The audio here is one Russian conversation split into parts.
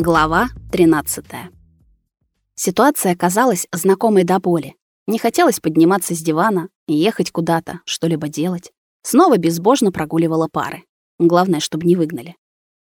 Глава 13. Ситуация казалась знакомой до боли. Не хотелось подниматься с дивана ехать куда-то, что-либо делать. Снова безбожно прогуливала пары. Главное, чтобы не выгнали.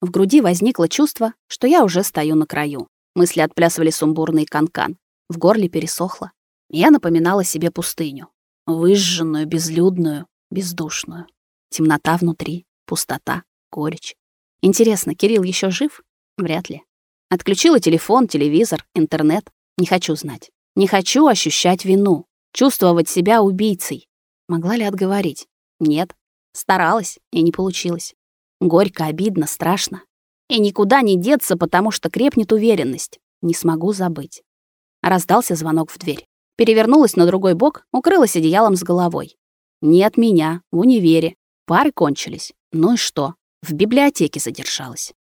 В груди возникло чувство, что я уже стою на краю. Мысли отплясывали сумбурный канкан. В горле пересохло. Я напоминала себе пустыню. Выжженную, безлюдную, бездушную. Темнота внутри, пустота, горечь. Интересно, Кирилл еще жив? Вряд ли. Отключила телефон, телевизор, интернет. Не хочу знать. Не хочу ощущать вину, чувствовать себя убийцей. Могла ли отговорить? Нет. Старалась, и не получилось. Горько, обидно, страшно. И никуда не деться, потому что крепнет уверенность. Не смогу забыть. Раздался звонок в дверь. Перевернулась на другой бок, укрылась одеялом с головой. Не от меня, в универе. Пары кончились. Ну и что? В библиотеке задержалась.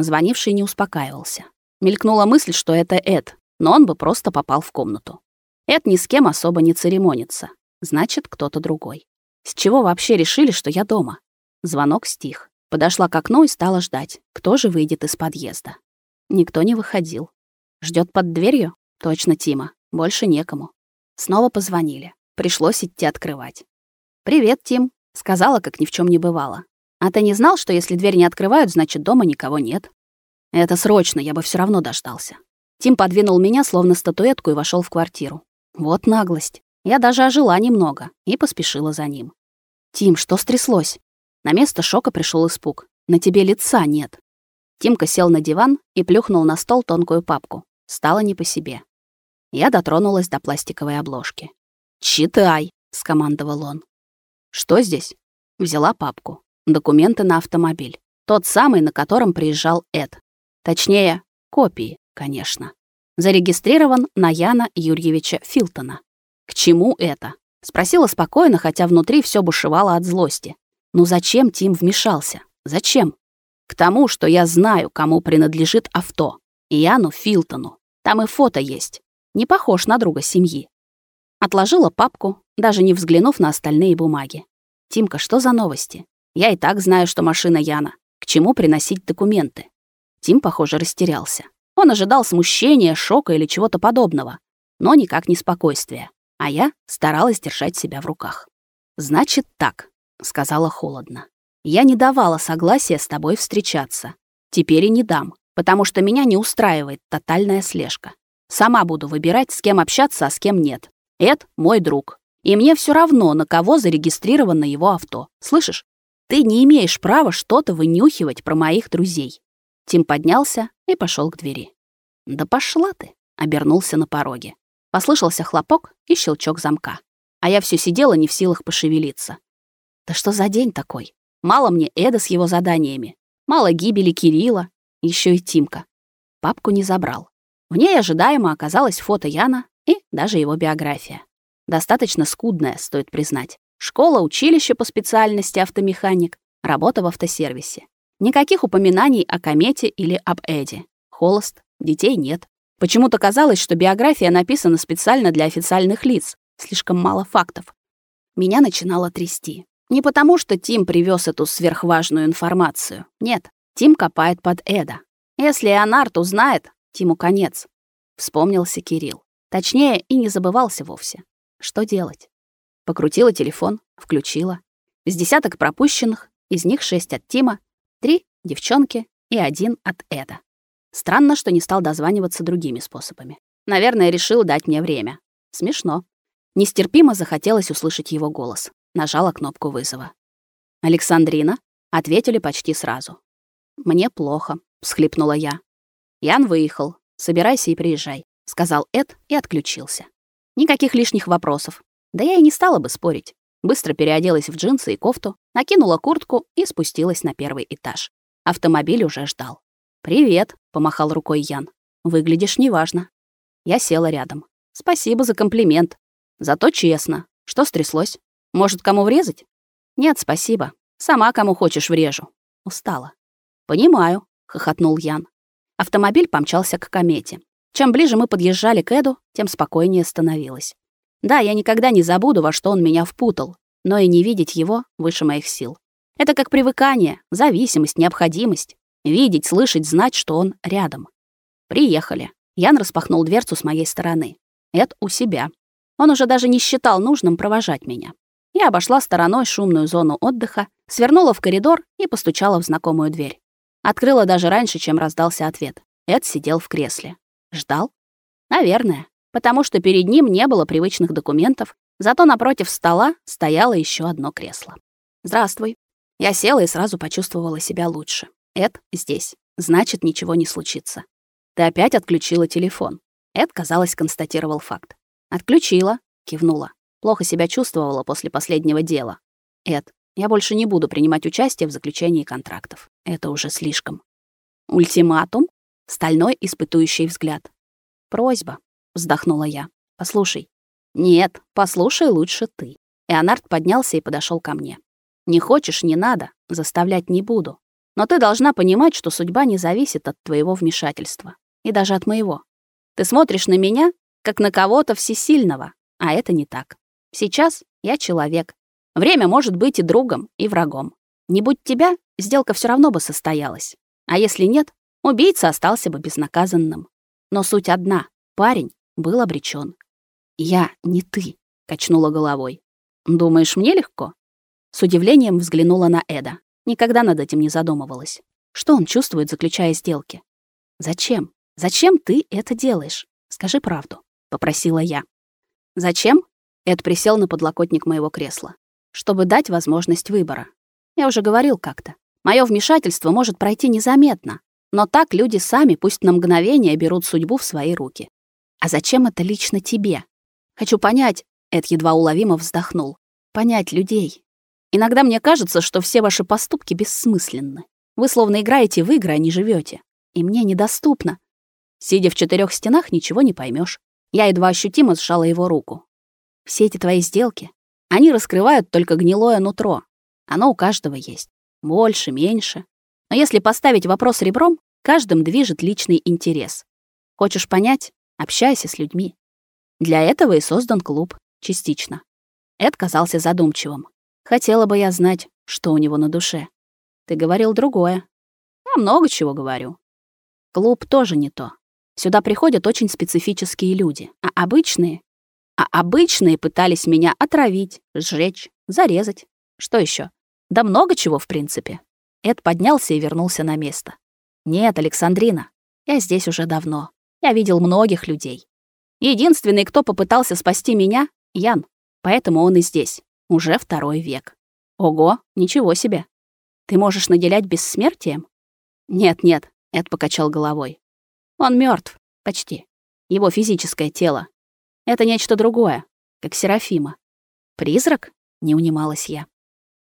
Звонивший не успокаивался. Мелькнула мысль, что это Эд, но он бы просто попал в комнату. Эд ни с кем особо не церемонится. Значит, кто-то другой. С чего вообще решили, что я дома? Звонок стих. Подошла к окну и стала ждать, кто же выйдет из подъезда. Никто не выходил. Ждет под дверью? Точно Тима. Больше некому. Снова позвонили. Пришлось идти открывать. «Привет, Тим», — сказала, как ни в чем не бывало. «А ты не знал, что если дверь не открывают, значит, дома никого нет?» «Это срочно, я бы все равно дождался». Тим подвинул меня, словно статуэтку, и вошел в квартиру. Вот наглость. Я даже ожила немного и поспешила за ним. «Тим, что стряслось?» На место шока пришел испуг. «На тебе лица нет». Тимка сел на диван и плюхнул на стол тонкую папку. Стало не по себе. Я дотронулась до пластиковой обложки. «Читай!» — скомандовал он. «Что здесь?» Взяла папку. Документы на автомобиль. Тот самый, на котором приезжал Эд. Точнее, копии, конечно. Зарегистрирован на Яна Юрьевича Филтона. К чему это? Спросила спокойно, хотя внутри все бушевало от злости. Ну зачем Тим вмешался? Зачем? К тому, что я знаю, кому принадлежит авто. Яну Филтону. Там и фото есть. Не похож на друга семьи. Отложила папку, даже не взглянув на остальные бумаги. «Тимка, что за новости? Я и так знаю, что машина Яна. К чему приносить документы?» Тим, похоже, растерялся. Он ожидал смущения, шока или чего-то подобного, но никак не спокойствия. А я старалась держать себя в руках. «Значит так», — сказала холодно. «Я не давала согласия с тобой встречаться. Теперь и не дам, потому что меня не устраивает тотальная слежка. Сама буду выбирать, с кем общаться, а с кем нет. Эд — мой друг. И мне все равно, на кого зарегистрировано его авто. Слышишь? Ты не имеешь права что-то вынюхивать про моих друзей. Тим поднялся и пошел к двери. Да пошла ты, обернулся на пороге. Послышался хлопок и щелчок замка. А я все сидела не в силах пошевелиться. Да что за день такой? Мало мне Эда с его заданиями, мало гибели Кирилла, еще и Тимка. Папку не забрал. В ней ожидаемо оказалось фото Яна и даже его биография. Достаточно скудная, стоит признать. Школа, училище по специальности автомеханик, работа в автосервисе. Никаких упоминаний о комете или об Эде. Холост, детей нет. Почему-то казалось, что биография написана специально для официальных лиц. Слишком мало фактов. Меня начинало трясти. Не потому, что Тим привез эту сверхважную информацию. Нет, Тим копает под Эда. Если Леонард узнает, Тиму конец. Вспомнился Кирилл. Точнее, и не забывался вовсе. Что делать? Покрутила телефон, включила. С десяток пропущенных, из них шесть от Тима, три девчонки и один от Эда. Странно, что не стал дозваниваться другими способами. Наверное, решил дать мне время. Смешно. Нестерпимо захотелось услышать его голос. Нажала кнопку вызова. «Александрина?» — ответили почти сразу. «Мне плохо», — всхлипнула я. «Ян выехал. Собирайся и приезжай», — сказал Эд и отключился. Никаких лишних вопросов. Да я и не стала бы спорить. Быстро переоделась в джинсы и кофту, накинула куртку и спустилась на первый этаж. Автомобиль уже ждал. «Привет», — помахал рукой Ян. «Выглядишь неважно». Я села рядом. «Спасибо за комплимент. Зато честно. Что стряслось? Может, кому врезать?» «Нет, спасибо. Сама кому хочешь врежу». Устала. «Понимаю», — хохотнул Ян. Автомобиль помчался к комете. Чем ближе мы подъезжали к Эду, тем спокойнее становилось. Да, я никогда не забуду, во что он меня впутал, но и не видеть его выше моих сил. Это как привыкание, зависимость, необходимость. Видеть, слышать, знать, что он рядом. Приехали. Ян распахнул дверцу с моей стороны. Эд у себя. Он уже даже не считал нужным провожать меня. Я обошла стороной шумную зону отдыха, свернула в коридор и постучала в знакомую дверь. Открыла даже раньше, чем раздался ответ. Эд сидел в кресле. Ждал? Наверное, потому что перед ним не было привычных документов, зато напротив стола стояло еще одно кресло. «Здравствуй». Я села и сразу почувствовала себя лучше. Эд здесь. Значит, ничего не случится. Ты опять отключила телефон. Эд, казалось, констатировал факт. Отключила, кивнула. Плохо себя чувствовала после последнего дела. Эд, я больше не буду принимать участие в заключении контрактов. Это уже слишком. Ультиматум? Стальной испытующий взгляд. Просьба, вздохнула я. Послушай. Нет, послушай лучше ты. Эонард поднялся и подошел ко мне. Не хочешь не надо, заставлять не буду. Но ты должна понимать, что судьба не зависит от твоего вмешательства и даже от моего. Ты смотришь на меня как на кого-то всесильного, а это не так. Сейчас я человек. Время может быть и другом, и врагом. Не будь тебя, сделка все равно бы состоялась. А если нет, убийца остался бы безнаказанным. Но суть одна — парень был обречен. «Я не ты», — качнула головой. «Думаешь, мне легко?» С удивлением взглянула на Эда. Никогда над этим не задумывалась. Что он чувствует, заключая сделки? «Зачем? Зачем ты это делаешь? Скажи правду», — попросила я. «Зачем?» — Эд присел на подлокотник моего кресла. «Чтобы дать возможность выбора. Я уже говорил как-то. Мое вмешательство может пройти незаметно, но так люди сами, пусть на мгновение, берут судьбу в свои руки. А зачем это лично тебе? Хочу понять, Эд едва уловимо вздохнул. Понять людей. Иногда мне кажется, что все ваши поступки бессмысленны. Вы словно играете в игры, а не живете. И мне недоступно. Сидя в четырех стенах, ничего не поймешь. Я едва ощутимо сжала его руку. Все эти твои сделки, они раскрывают только гнилое нутро. Оно у каждого есть. Больше, меньше. Но если поставить вопрос ребром, каждым движет личный интерес. Хочешь понять? Общайся с людьми. Для этого и создан клуб, частично. Эд казался задумчивым. Хотела бы я знать, что у него на душе. Ты говорил другое. Я много чего говорю. Клуб тоже не то. Сюда приходят очень специфические люди, а обычные... А обычные пытались меня отравить, сжечь, зарезать. Что еще? Да много чего, в принципе. Эд поднялся и вернулся на место. Нет, Александрина, я здесь уже давно. Я видел многих людей. Единственный, кто попытался спасти меня — Ян. Поэтому он и здесь. Уже второй век. Ого, ничего себе. Ты можешь наделять бессмертием? Нет-нет, Эд покачал головой. Он мертв, почти. Его физическое тело. Это нечто другое, как Серафима. Призрак? Не унималась я.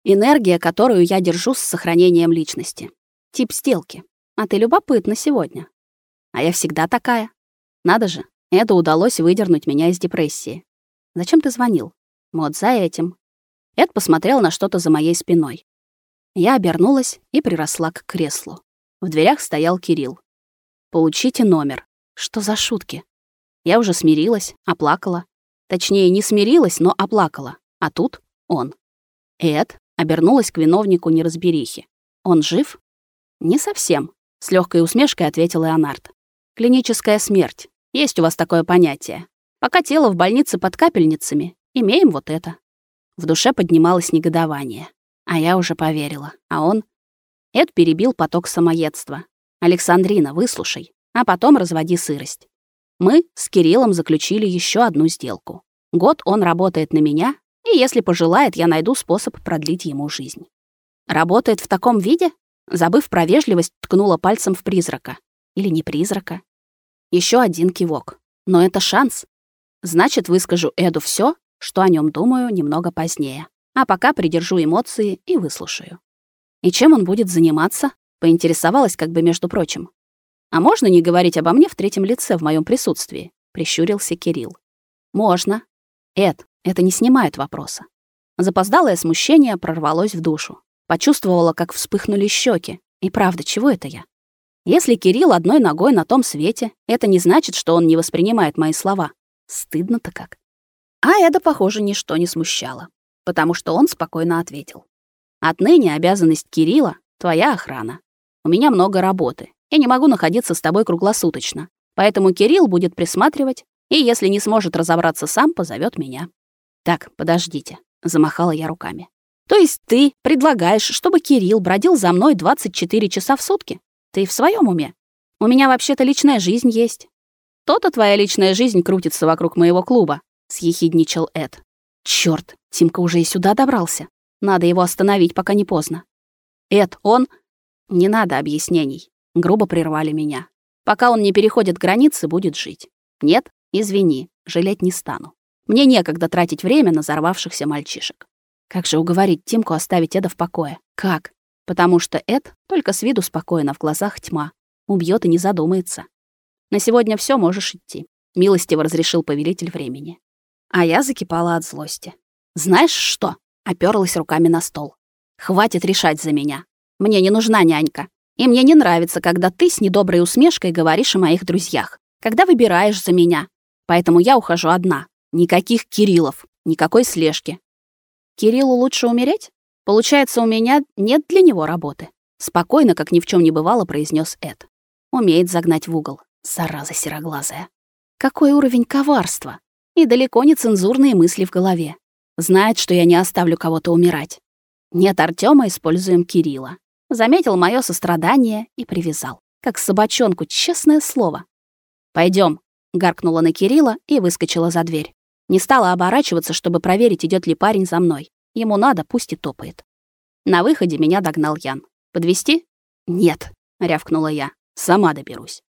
Энергия, которую я держу с сохранением личности. Тип сделки. А ты любопытна сегодня. А я всегда такая. Надо же, это удалось выдернуть меня из депрессии. Зачем ты звонил? Вот за этим. Эд посмотрел на что-то за моей спиной. Я обернулась и приросла к креслу. В дверях стоял Кирилл. Получите номер. Что за шутки? Я уже смирилась, оплакала. Точнее, не смирилась, но оплакала. А тут он. Эд обернулась к виновнику неразберихи. Он жив? Не совсем, с легкой усмешкой ответил Леонард. Клиническая смерть. Есть у вас такое понятие. Пока тело в больнице под капельницами, имеем вот это. В душе поднималось негодование. А я уже поверила. А он... Эд перебил поток самоедства. Александрина, выслушай, а потом разводи сырость. Мы с Кириллом заключили еще одну сделку. Год он работает на меня, и если пожелает, я найду способ продлить ему жизнь. Работает в таком виде? Забыв про вежливость, ткнула пальцем в призрака. Или не призрака. Еще один кивок. Но это шанс. Значит, выскажу Эду все, что о нем думаю немного позднее. А пока придержу эмоции и выслушаю. И чем он будет заниматься? Поинтересовалась как бы между прочим. «А можно не говорить обо мне в третьем лице в моем присутствии?» — прищурился Кирилл. «Можно. Эд, это не снимает вопроса». Запоздалое смущение прорвалось в душу. Почувствовала, как вспыхнули щеки. И правда, чего это я? Если Кирилл одной ногой на том свете, это не значит, что он не воспринимает мои слова. Стыдно-то как. А Эда, похоже, ничто не смущало, потому что он спокойно ответил. Отныне обязанность Кирилла — твоя охрана. У меня много работы, Я не могу находиться с тобой круглосуточно. Поэтому Кирилл будет присматривать, и если не сможет разобраться сам, позовет меня. Так, подождите, замахала я руками. То есть ты предлагаешь, чтобы Кирилл бродил за мной 24 часа в сутки? Ты в своем уме? У меня вообще-то личная жизнь есть. То-то твоя личная жизнь крутится вокруг моего клуба, съехидничал Эд. Чёрт, Тимка уже и сюда добрался. Надо его остановить, пока не поздно. Эд, он не надо объяснений. Грубо прервали меня. Пока он не переходит границы, будет жить. Нет, извини, жалеть не стану. Мне некогда тратить время на взорвавшихся мальчишек. Как же уговорить Тимку оставить Эда в покое? Как? Потому что Эд только с виду спокойно, в глазах тьма. Убьет и не задумается. На сегодня все можешь идти. Милостиво разрешил повелитель времени. А я закипала от злости. Знаешь что? Оперлась руками на стол. Хватит решать за меня. Мне не нужна нянька. И мне не нравится, когда ты с недоброй усмешкой говоришь о моих друзьях. Когда выбираешь за меня. Поэтому я ухожу одна. Никаких Кириллов, никакой слежки. Кириллу лучше умереть? Получается, у меня нет для него работы. Спокойно, как ни в чем не бывало, произнес Эд. Умеет загнать в угол. Зараза сероглазая. Какой уровень коварства. И далеко не цензурные мысли в голове. Знает, что я не оставлю кого-то умирать. Нет Артема, используем Кирилла. Заметил мое сострадание и привязал. Как собачонку, честное слово. Пойдем, гаркнула на Кирилла и выскочила за дверь. Не стала оборачиваться, чтобы проверить, идет ли парень за мной. Ему надо, пусть и топает. На выходе меня догнал Ян. Подвести? Нет, рявкнула я. Сама доберусь.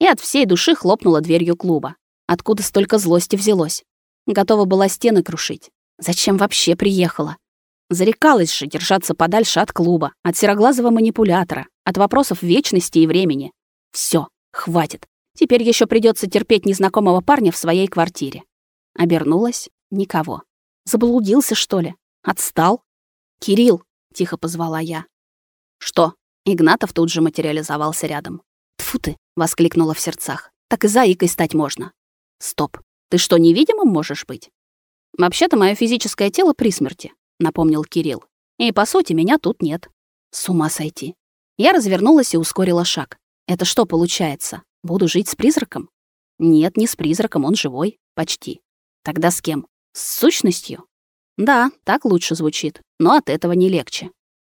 И от всей души хлопнула дверью клуба. Откуда столько злости взялось? Готова была стены крушить. Зачем вообще приехала? Зарекалась же держаться подальше от клуба, от сероглазого манипулятора, от вопросов вечности и времени. Все, хватит. Теперь еще придется терпеть незнакомого парня в своей квартире. Обернулась — никого. Заблудился, что ли? Отстал? «Кирилл!» — тихо позвала я. «Что?» — Игнатов тут же материализовался рядом. Тфу ты!» — воскликнула в сердцах. «Так и заикой стать можно». «Стоп! Ты что, невидимым можешь быть?» «Вообще-то мое физическое тело при смерти», — напомнил Кирилл. «И, по сути, меня тут нет». С ума сойти. Я развернулась и ускорила шаг. «Это что получается? Буду жить с призраком?» «Нет, не с призраком, он живой. Почти. Тогда с кем? С сущностью? Да, так лучше звучит, но от этого не легче.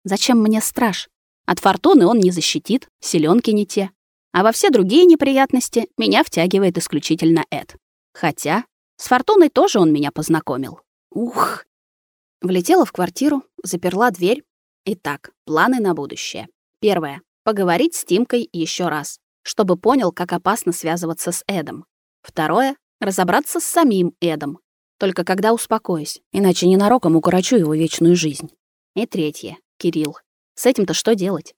Зачем мне страж? От фортуны он не защитит, селенки не те. А во все другие неприятности меня втягивает исключительно Эд. Хотя с фортуной тоже он меня познакомил. Ух. Влетела в квартиру, заперла дверь. Итак, планы на будущее. Первое поговорить с Тимкой еще раз, чтобы понял, как опасно связываться с Эдом. Второе разобраться с самим Эдом. Только когда успокоюсь, иначе ненароком укорочу его вечную жизнь. И третье. Кирилл. С этим-то что делать?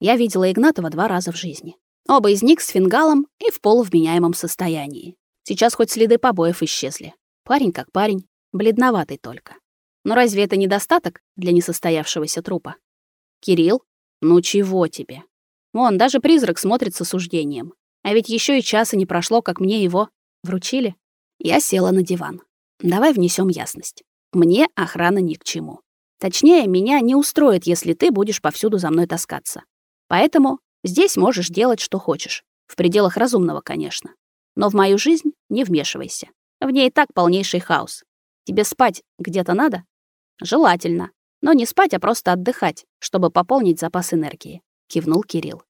Я видела Игнатова два раза в жизни. Оба из них с фингалом и в полувменяемом состоянии. Сейчас хоть следы побоев исчезли. Парень как парень, бледноватый только. Но разве это недостаток для несостоявшегося трупа? Кирилл, ну чего тебе? Вон, даже призрак смотрит с осуждением. А ведь еще и часа не прошло, как мне его Вручили? Я села на диван. Давай внесем ясность. Мне охрана ни к чему. Точнее, меня не устроит, если ты будешь повсюду за мной таскаться. Поэтому здесь можешь делать, что хочешь. В пределах разумного, конечно. Но в мою жизнь не вмешивайся. В ней и так полнейший хаос. Тебе спать где-то надо? Желательно. Но не спать, а просто отдыхать, чтобы пополнить запас энергии. Кивнул Кирилл.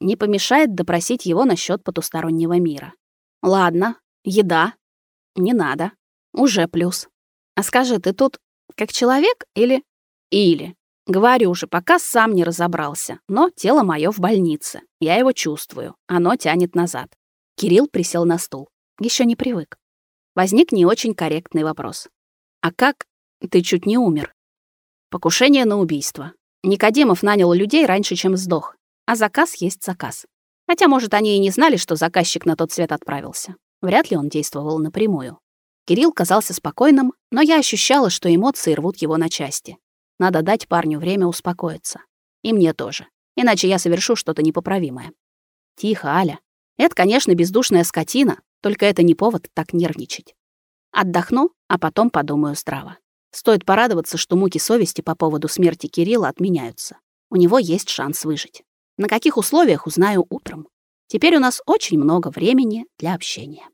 Не помешает допросить его насчет потустороннего мира. Ладно, Еда? Не надо. Уже плюс. А скажи, ты тут как человек или... Или. Говорю же, пока сам не разобрался. Но тело мое в больнице. Я его чувствую. Оно тянет назад. Кирилл присел на стул. Еще не привык. Возник не очень корректный вопрос. А как ты чуть не умер? Покушение на убийство. Никодимов нанял людей раньше, чем сдох. А заказ есть заказ. Хотя, может, они и не знали, что заказчик на тот свет отправился. Вряд ли он действовал напрямую. Кирилл казался спокойным, но я ощущала, что эмоции рвут его на части. Надо дать парню время успокоиться. И мне тоже. Иначе я совершу что-то непоправимое. Тихо, Аля. Это, конечно, бездушная скотина, только это не повод так нервничать. Отдохну, а потом подумаю здраво. Стоит порадоваться, что муки совести по поводу смерти Кирилла отменяются. У него есть шанс выжить. На каких условиях узнаю утром. Теперь у нас очень много времени для общения.